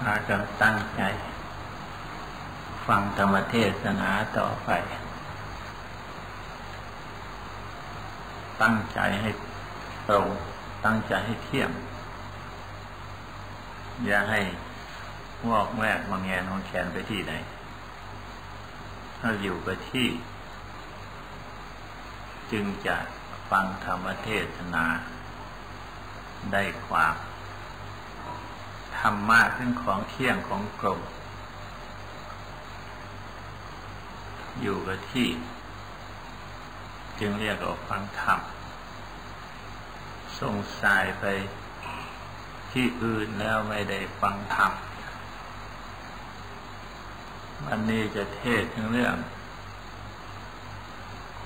พากันตั้งใจ ฟังธรรมเทศนาต่อไป ตั้งใจให้ตรงตั้งใจให้เที่ยง อย่าให้วอกแวกมางแงนของแขนไปที่ไหนถ้าอยู่กับที่ จึงจะฟังธรรมเทศนาได้ความ ธรรมะเป็นของเที่ยงของกลมอยู่กับที่ จึงเรียกว่าฟังธรรมส่งสายไปที่อื่นแล้วไม่ได้ฟังธรรมวันนี้จะเทศถึงเรื่อง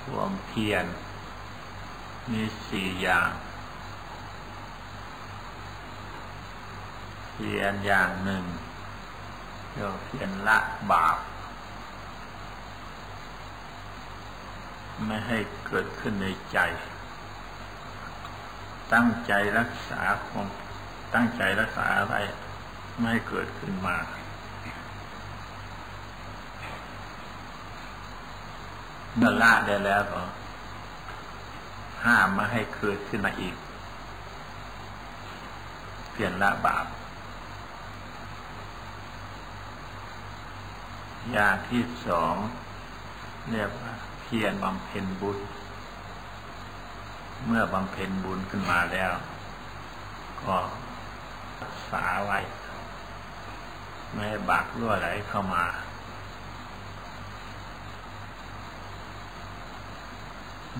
ความเพียรมีสี่อย่าง เพียรอย่างหนึ่งเรียกเพียรละบาปไม่ให้เกิดขึ้นในใจ ตั้งใจรักษาความตั้งใจรักษาอะไรไม่ให้เกิดขึ้นมา เมื่อละได้แล้วก็ห้ามไม่ให้เกิดขึ้นมาอีก เปลี่ยนละบาป อย่างที่สองเรียกว่าเพียรบำเพ็ญบุญ เมื่อบำเพ็ญบุญขึ้นมาแล้ว ก็รักษาไว้ ไม่ให้บากรั่วไหลเข้ามา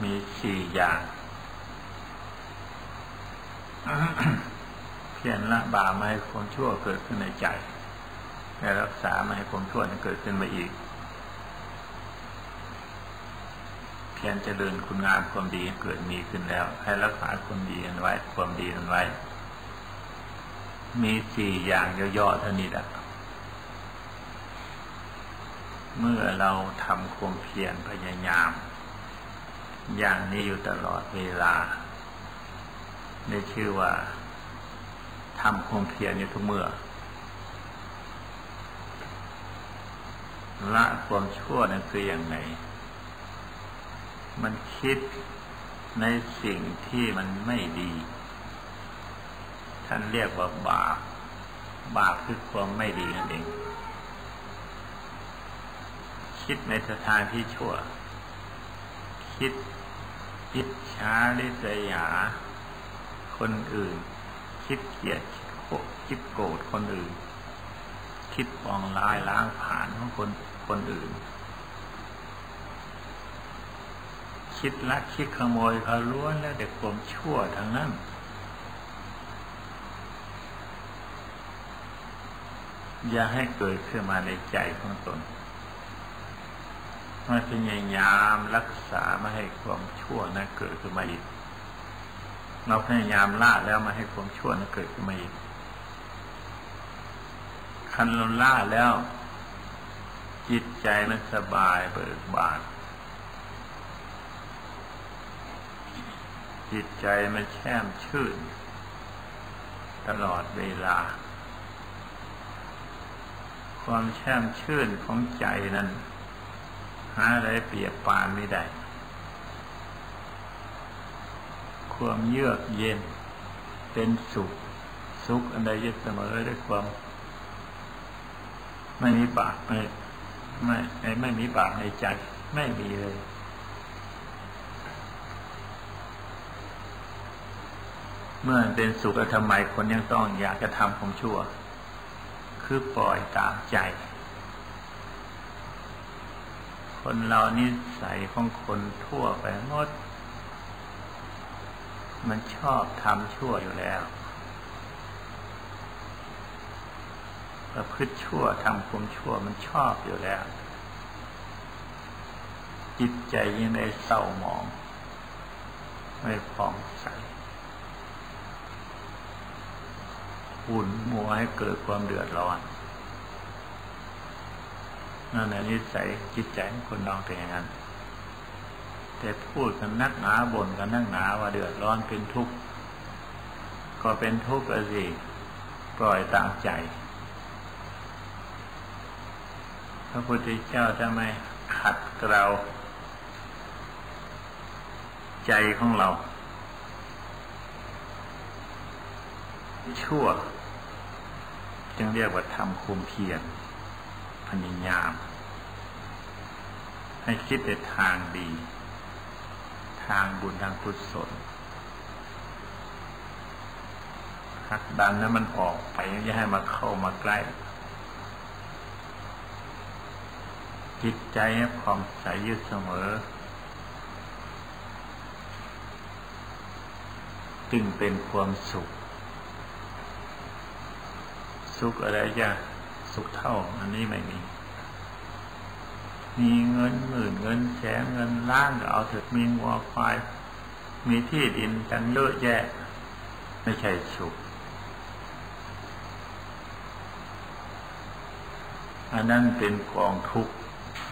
มีสี่อย่างเพียรละบาไม่ให้คนชั่วเกิดขึ้นในใจ รักษาไม่ให้ความชั่วนั้นเกิดขึ้นมาอีกเพียรเจริญคุณงามความดีเกิดมีขึ้นแล้ว ให้รักษาความดีนั้นไว้ ความดีนั้นไว้ มีสี่อย่างย่อๆเท่านี้แหละเมื่อเราทำความเพียรพยายาม อย่างนี้อยู่ตลอดเวลาได้ชื่อว่าทำความเพียรอยู่ทุกเมื่อ ละความชั่วนั้นคืออย่างไรมันคิดในสิ่งที่มันไม่ดี ท่านเรียกว่าบาป บาปคือความไม่ดีนั่นเอง คิดในสถานที่ชั่ว คิดอิจฉาริษยา คนอื่น คิดเกลียดคิดโกรธคนอื่น คิดปองลายล้างผ่านของคนคนอื่น คิดลักคิดขโมยเขาล้วนแล้วเด็กความชั่วทั้งนั้นอย่าให้เกิดขึ้นมาในใจของตนมาพยายามรักษาไม่ให้ความชั่วนั้นเกิดขึ้นมาอีก เราพยายามละแล้วมาให้ความชั่วนั้นเกิดขึ้นมาอีก คันเราล่าแล้ว จิตใจมันสบายเบิกบาน จิตใจมันแช่มชื่น ตลอดเวลา ความแช่มชื่นของใจนั้น หาอะไรเปรียบปานไม่ได้ความเยือกเย็นเป็นสุข สุขอันใดยึดเสมอด้วยความ ไม่มีบาปไม่ไม่ไม่มีบาปในใจ ไม่มีเลย เมื่อเป็นสุขทำไมคนยังต้องอยากจะทำความชั่ว คือปล่อยตามใจ คนเรานิสัยของคนทั่วไปหมด มันชอบทำชั่วอยู่แล้ว ประพฤติชั่วทำความชั่วมันชอบอยู่แล้ว จิตใจยังในเศร้าหมอง ไม่พองใสหุ่นมัวให้เกิดความเดือดร้อนนั่นแหละนิสัยจิตใจของคนนองเป็นอย่างนั้น แต่พูดกันนักหนาบ่นกันนักหนาว่าเดือดร้อนเป็นทุกข์ก็เป็นทุกข์สิปล่อยตามใจ ระพุทธเจ้าจะไม่ขัดเกลาใจของเรา ชั่ว จึงเรียกว่าทำคุมเพียรพยายาม ให้คิดในทางดี ทางบุญทางกุศลหักดันนั้นมันออกไปอย่าให้มาเข้ามาใกล้ จิตใจให้ความใสยืดเสมอ จึงเป็นความสุข สุขอะไรจะสุขเท่า อันนี้ไม่มี มีเงินหมื่นเงินแสนเงินล้านก็เอาเถิดมีงัวควาย มีที่ดินกันเยอะแยะ ไม่ใช่สุขอันนั้นเป็นกองทุกข์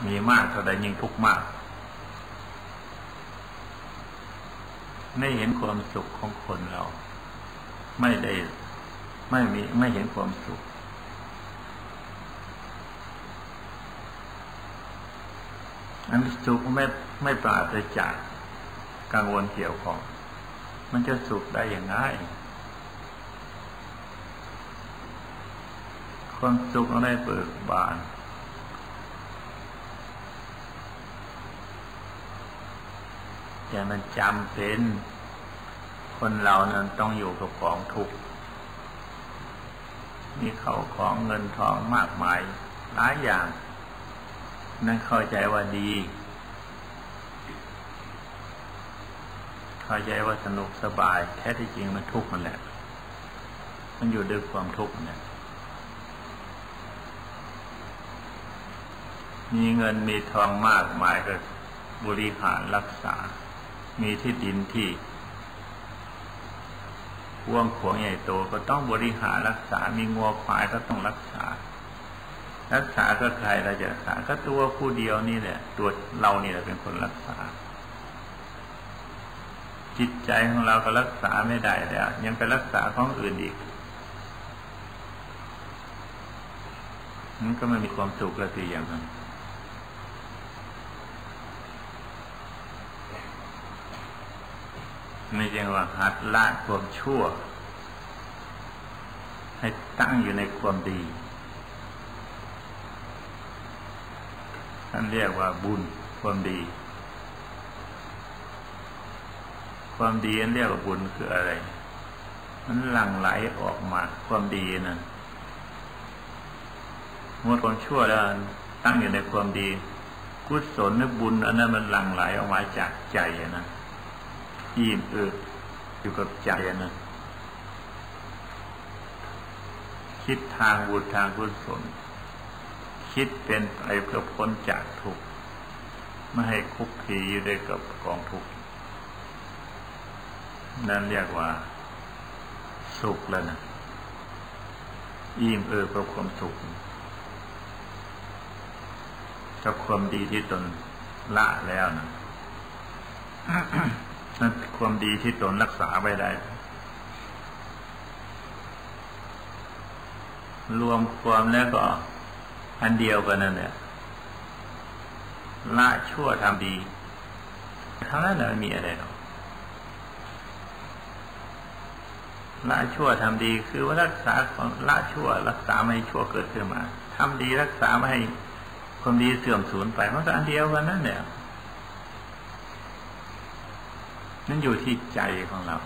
มีมากเท่าใดยิ่งทุกข์มากไม่เห็นความสุขของคนเรา ไม่ได้ไม่มีไม่เห็นความสุข อันสุขไม่ไม่ปราศจากกังวลเกี่ยวของ มันจะสุขได้อย่างง่ายความสุขได้เบิกบาน แต่มันจำเป็น คนเรานั้นต้องอยู่กับของทุกข์มีเขาของเงินทองมากมายหลายอย่าง นั่นเข้าใจว่าดี เข้าใจว่าสนุกสบาย แท้ที่จริงมันทุกข์มันแหละ มันอยู่ด้วยความทุกข์เนี่ยมีเงินมีทองมากมายก็บริหารรักษา มีที่ดินที่ว่วงขวงใหญ่โตก็ต้องบริหารรักษา มีงัวควายก็ต้องรักษา รักษาก็ใครเราจะรักษา ก็ตัวผู้เดียวนี่แหละ ตัวเรานี่แหละเป็นคนรักษา จิตใจของเราก็รักษาไม่ได้แล้ว ยังไปรักษาของอื่นอีกมันก็ไม่มีความสุขละทีอย่างนั้น ไม่ใช่ว่าหัดละความชั่ว ให้ตั้งอยู่ในความดีท่านเรียกว่าบุญความดี ความดีนันเรียกว่าบุญคืออะไร มันหลั่งไหลออกมาความดีนั่นเมื่อความชั่วแล้วตั้งอยู่ในความดี กุศลนึกบุญอันนั้นมันหลั่งไหลออกมาจากใจนะ อิ่มเอิบอยู่กับใจนะคิดทางบุญทางกุศลคิดเป็นไปเพื่อพ้นจากทุกข์ไม่ให้คุกคีอยู่ด้วยกับกองทุกข์นั่นเรียกว่า สุขแล้วนะอิ่มเอิบกับความสุขกับความดีที่ตนละแล้วนะ นั่นความดีที่ตนรักษาไว้ได้ รวมความแล้วก็ อันเดียวกันนั่นแหละละชั่วทำดีทั้งนั้นไม่มีอะไรหรอกละชั่วทำดีคือว่ารักษาของละชั่ว รักษาไม่ให้ชั่วเกิดขึ้นมาทำดีรักษาไม่ให้ความดีเสื่อมสูญไปมันก็อันเดียวกันนั่นแหละ นั่นอยู่ที่ใจของเรา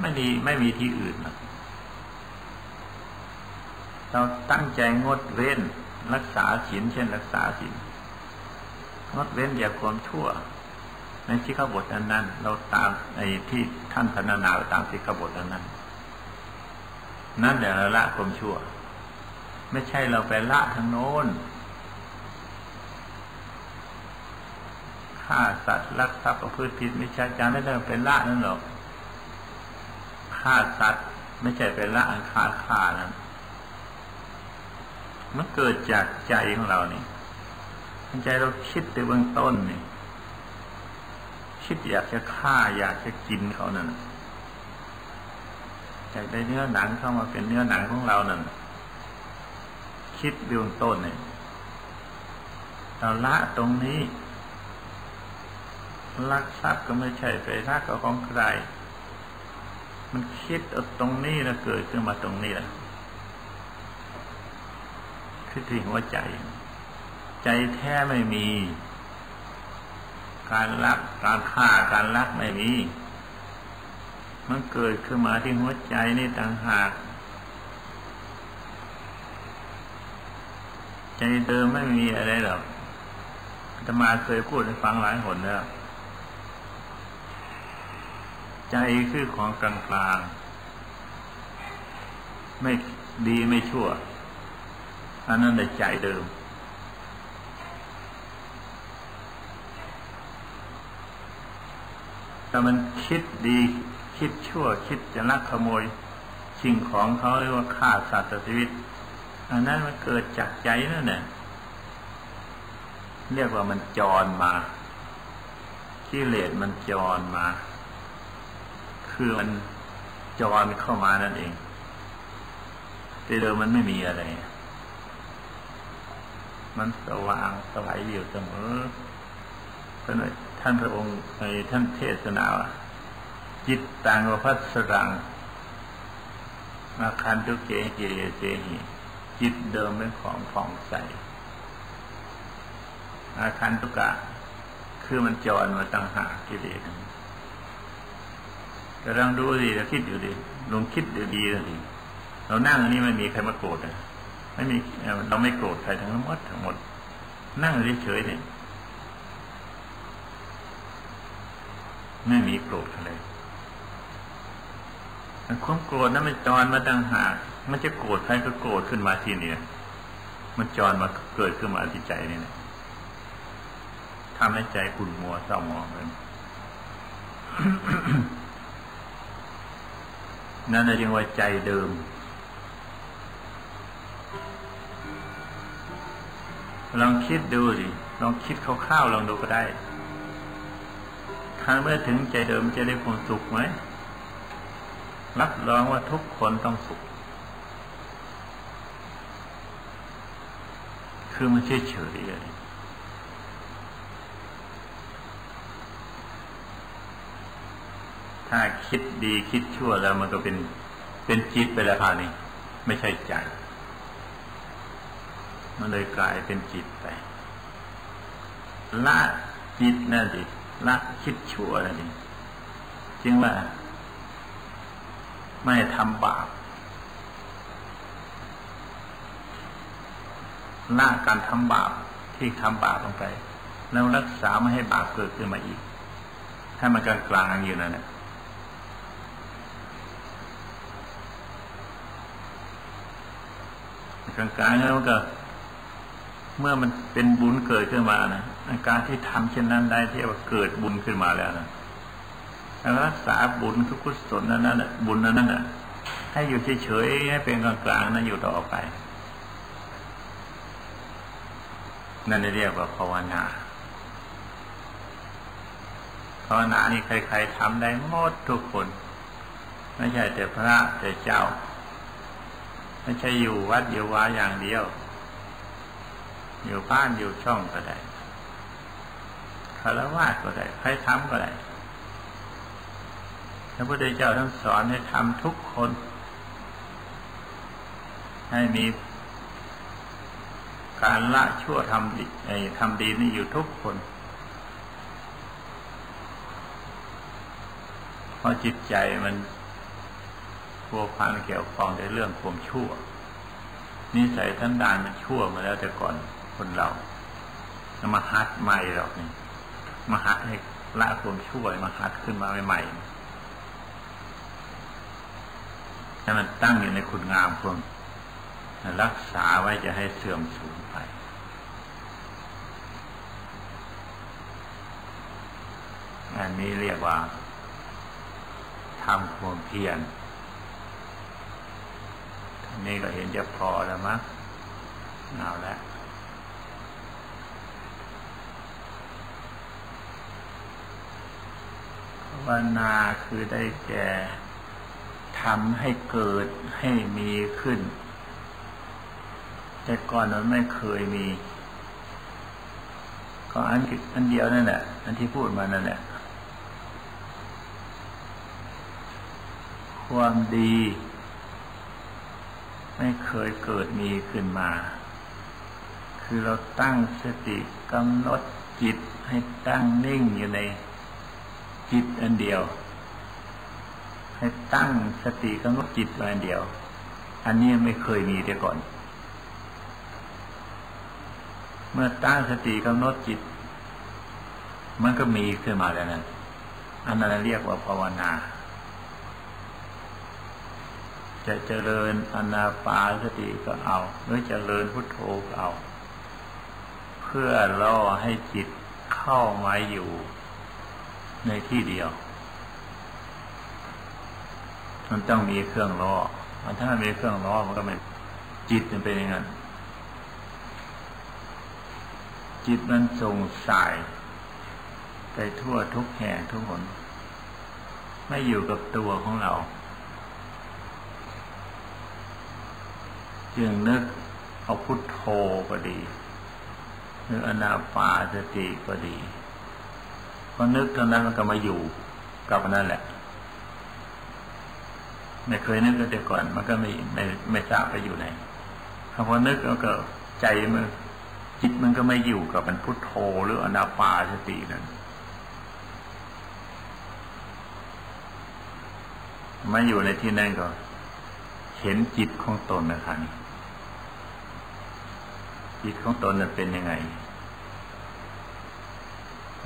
ไม่ดีไม่มีที่อื่นหรอกเราตั้งใจงดเว้นรักษาศีลเช่น รักษาศีลงดเว้นอย่าความชั่ว ในที่ขบทอันนั้น เราตามไอ้ที่ท่านพนานาตามที่ขบทอันนั้น นั่นแหละละความชั่ว ไม่ใช่เราไปละทางโน้น ฆ่าสัตว์ลักทรัพย์ประพฤติผิดไม่ใช่จารไม่ได้เป็นละนั่นหรอกฆ่าสัตว์ไม่ใช่เป็นละอันฆ่าฆ่านั้นมันเกิดจากใจของเรานี่ใจเราคิดในเบื้องต้นนี่คิดอยากจะฆ่าอยากจะกินเขานั่นอยากได้เนื้อหนังเข้ามาเป็นเนื้อหนังของเรานั่นคิดเบื้องต้นเนี่ยเราละตรงนี้ ลักทรัพย์ก็ไม่ใช่ไปรักเอาของใคร มันคิดเอาตรงนี้แล้วเกิดขึ้นมาตรงนี้แหละคือที่หัวใจ ใจแท้ไม่มี การรักการฆ่าการรักไม่มี มันเกิดขึ้นมาที่หัวใจนี่ต่างหาก ใจเดิมไม่มีอะไรหรอกจะมาเคยพูดให้ฟังหลายหนแล้ว ใจคือของกลางกลางไม่ดีไม่ชั่ว อันนั้นในใจเดิมแต่มันคิดดีคิดชั่ว คิดจะลักขโมย สิ่งของเขาเรียกว่าฆ่าสัตว์ชีวิต อันนั้นมันเกิดจากใจนั่นแหละเรียกว่ามันจรมากิเลสมันจรมา คือมันจรเข้ามานั่นเองแต่เดิมมันไม่มีอะไร มันสว่างสวายอยู่เสมอท่านท่านพระองค์ในท่านเทศนาจิตตังวพัสรังมาคันทุกเกเจเจหิจิตเดิมเป็นของผ่องใส อาคันตุกะ คือมันจรมาตั้งหากิเลส แต่ลองดูดิเราคิดอยู่ดิลองคิดดูดีดิเรานั่งอันนี้ไม่มีใครมาโกรธนะไม่มีเราไม่โกรธใครทั้งหมดทั้งหมด นั่งเฉยๆเนี่ยไม่มีโกรธอะไรความโกรธนั้นมันจรมาตั้งหาก มันจะโกรธใครก็โกรธขึ้นมาทีนี้มันจรมาเกิดขึ้นมาที่ใจนี่นะทำให้ใจขุ่นมัวเศร้าหมองเลย นั่นเรียกว่าใจเดิม ลองคิดดูดิลองคิดคร่าวๆลองดูก็ได้ถ้าเมื่อถึงใจเดิมจะได้ความสุขไหมรับรองว่าทุกคนต้องสุข คือมันเฉยๆเลย ถ้าคิดดีคิดชั่วแล้วมันก็เป็นเป็นจิตไปแล้วพานี้ไม่ใช่ใจ มันเลยกลายเป็นจิตไปละจิตนั่นดิละคิดชั่วนั่นดิจึงว่า ไม่ทำบาปละการทำบาปที่ทำบาปลงไป แล้วรักษาไม่ให้บาปเกิดขึ้นมาอีก ให้มันกลางกลางอยู่นั่นแหละ กลางๆแล้วก็ เมื่อมันเป็นบุญเกิดขึ้นมานะการที่ทำเช่นนั้นได้ที่ว่าเกิดบุญขึ้นมาแล้วนะรักษาบุญทุกขุศลนั้นนั้นบุญนั้นนั้นให้อยู่เฉยๆให้เป็นกลางๆนั้นอยู่ต่อไป นั่นเรียกว่าภาวนาภาวนานี่ใครๆทำได้หมดทุกคน ไม่ใช่แต่พระแต่เจ้า ไม่ใช่อยู่วัดอยู่วาอย่างเดียว อยู่บ้านอยู่ช่องก็ได้คารวะก็ได้ใครทำก็ได้พระพุทธเจ้าท่านสอนให้ทำทุกคน ให้มีการละชั่วทำดีทำดีนี่อยู่ทุกคนเพราะจิตใจมัน พัวพันเกี่ยวข้องในเรื่องความชั่ว นิสัยท่านดานมันชั่วมาแล้วแต่ก่อนคนเรามาฮัดใหม่หรอกนี่มาฮัดให้ละความชั่วมาฮัดขึ้นมาใหม่ๆให้มันตั้งอยู่ในคุณงามควมรักษาไว้จะให้เสื่อมสูญไปอันนี้เรียกว่าทำความเพียร นี่ก็เห็นจะพอแล้วมั้งเอาละภาวนาคือได้แก่ทำให้เกิดให้มีขึ้น แต่ก่อนมันไม่เคยมี ก็อันอันเดียวนั่นแหละอันที่พูดมานั่นแหละความดี ไม่เคยเกิดมีขึ้นมา คือเราตั้งสติกำหนดจิตให้ตั้งนิ่งอยู่ในจิตอันเดียว ให้ตั้งสติกำหนดจิตอันเดียว อันนี้ไม่เคยมีแต่ก่อน เมื่อตั้งสติกำหนดจิต มันก็มีขึ้นมาแล้วนะอันนั้นเรียกว่าภาวนา จะเจริญอนาปาสติก็เอา หรือเจริญพุทโธก็เอา เพื่อล่อให้จิตเข้ามาอยู่ในที่เดียว มันต้องมีเครื่องล้อมันถ้ามีเครื่องล้อมันก็ไม่จิตมันเป็นอย่างนั้น จิตมันส่งสายไปทั่วทุกแห่งทุกหน ไม่อยู่กับตัวของเรา จึงนึกเอาพุทโธก็ดีหรืออนาปาสติก็ดีพอนึกตอนนั้นมันก็มาอยู่กับนั่นแหละ ไม่เคยนึกแต่ก่อนมันก็ไม่ไม่ไม่ทราบไปอยู่ไหนพอนึกแล้วก็ใจมันจิตมันก็ไม่อยู่กับมันพุทโธหรืออนาปาสตินั่นมาอยู่ในที่นั่นก็ เห็นจิตของตนนะครับจิตของตนนั้นเป็นยังไง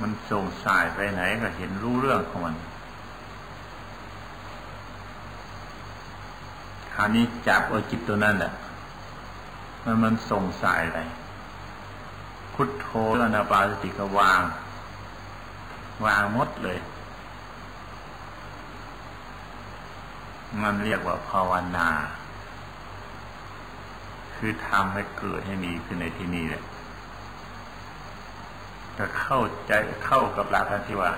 มันส่งสายไปไหนก็เห็นรู้เรื่องของมันคราวนี้จับเอาจิตตัวนั้นแหละมันมันส่งสายไปพุทโธอนาปาสติก็วาง วางมดเลย มันเรียกว่าภาวนา คือทำให้เกิดให้มีขึ้นในที่นี้แหละจะเข้าใจเข้ากับหลักที่ว่า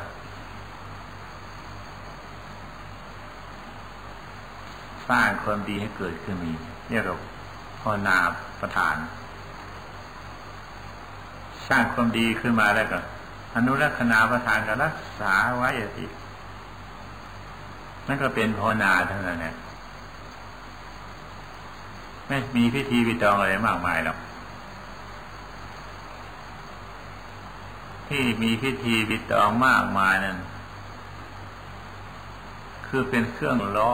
สร้างความดีให้เกิดขึ้นมีเรียกว่าภาวนาประธาน สร้างความดีขึ้นมาแล้วก็อนุรักษณาประธานก็รักษาไว้สิ นั่นก็เป็นภาวนาเท่านั้นแหละไม่มีพิธีวิตองอะไรมากมายหรอกที่มีพิธีวิตองมากมายนั้นคือเป็นเครื่องล่อ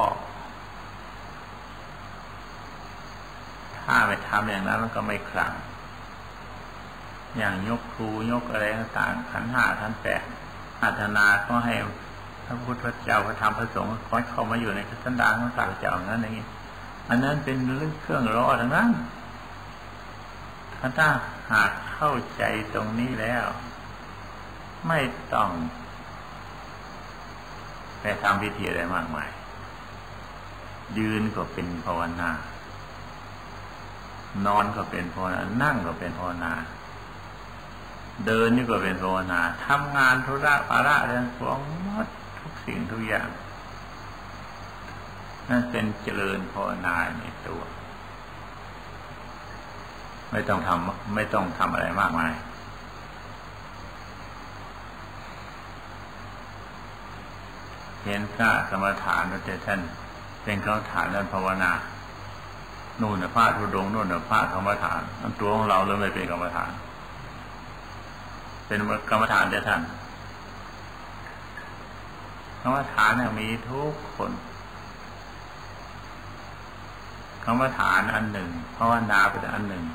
ถ้าไม่ทำอย่างนั้นมันก็ไม่คลัง อย่างยกครูยกอะไรต่างขันห้าขันแปดอาธนาก็ให้ พระพุทธเจ้าพระธรรมพระสงฆ์คอยเข้ามาอยู่ในสันดานของสาวเจ้านั้นอย่างนี้อันนั้นเป็นเรื่องเครื่องรอทั้งนั้นถ้าหากเข้าใจตรงนี้แล้ว ไม่ต้องไปทำพิธีอะไรมากมาย ยืนก็เป็นภาวนา นอนก็เป็นภาวนา นั่งก็เป็นภาวนา เดินนี่ก็เป็นภาวนา ทำงานธุระภาระเรื่องของหมด สิ่งทุกอย่างนั่นเป็นเจริญภาวนาในตัว ไม่ต้องทำไม่ต้องทำอะไรมากมาย เห็นพระสมถานแต่ท่านเป็นเขาฐานแล้วภาวนา นู่นนะพระทุดงนู่นนะพระกรรมฐานนั่นตัวของเราเลยไม่เป็นกรรมฐาน เป็นกรรมฐานแต่ท่าน กรรมฐานมีทุกคนคำว่าฐานอันหนึ่งภาวนาเป็นอันหนึ่ง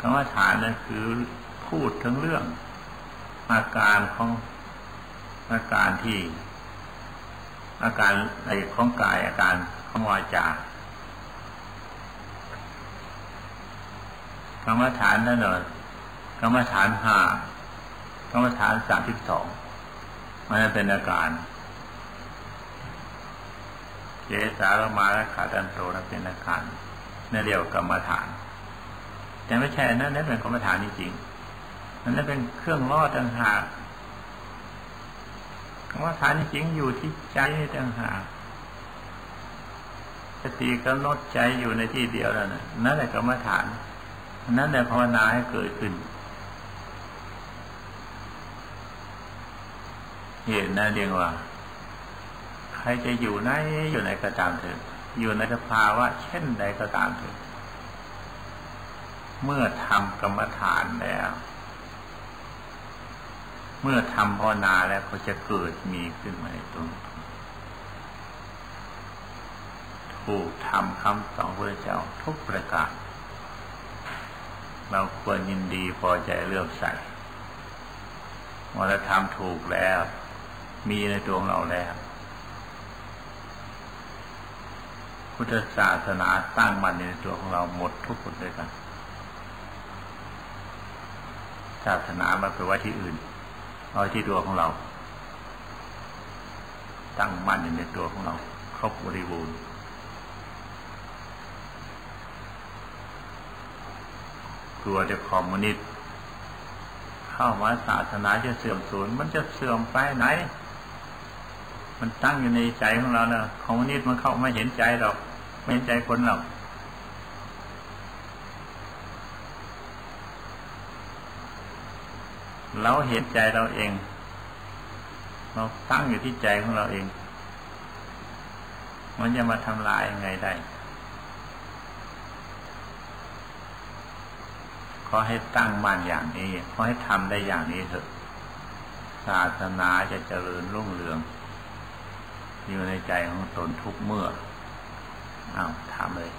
คำว่าฐานนั่นคือพูดถึงเรื่อง อาการของอาการที่ อาการอะไรของกายอาการของวาจากรรมฐานนั่นเหรอกรรมฐานห้ากรรมฐานสามสิบสองมันเป็นอาการ เจสารมาและขาดันโตนั้นเป็นอาการนั่นเรียกกรรมฐาน แต่ไม่ใช่นั่นนั่นเป็นกรรมฐานจริงๆนั่นเป็นเครื่องล่อต่างหากกรรมฐานจริงอยู่ที่ใจต่างหากสติกำหนดใจอยู่ในที่เดียวแล้วนะนั่นแหละกรรมฐาน นั่นแหละภาวนาให้เกิดขึ้น เหตุนั่นเรียกว่า รจะอยู่ไหนอยู่ไหนก็ตามเถอะอยู่ในสภาวะเช่นใดก็ตามเถอะเมื่อทำกรรมฐานแล้ว เมื่อทำภาวนาแล้วก็จะเกิดมีขึ้นมาในตรงถูกทำคำสอนพระเจ้าทุกประการเราควรยินดีพอใจเลื่อมใสว่าเราทำถูกแล้ว มีในตัวของเราแล้ว พุทธศาสนาตั้งมันในตัวของเราหมดทุกคนด้วยกัน ศาสนามาไปไว้ที่อื่นเอาที่ตัวของเรา ตั้งมั่นอยู่ในตัวของเรา ครบบริบูรณ์กลัวจะคอมมิวนิสต์เข้ามาศาสนาจะเสื่อมสูญมันจะเสื่อมไปไหน มันตั้งอยู่ในใจของเราเนะคอมมิวนิสต์มันเข้าไม่เห็นใจเราไม่เห็นใจคนเราเราเห็นใจเราเอง เราตั้งอยู่ที่ใจของเราเอง มันจะมาทำลายยังไงได้ ขอให้ตั้งมั่นอย่างนี้ ขอให้ทำได้อย่างนี้เถอะ ศาสนาจะเจริญรุ่งเรือง อยู่ในใจของตนทุกเมื่อ อ้าวทำเลย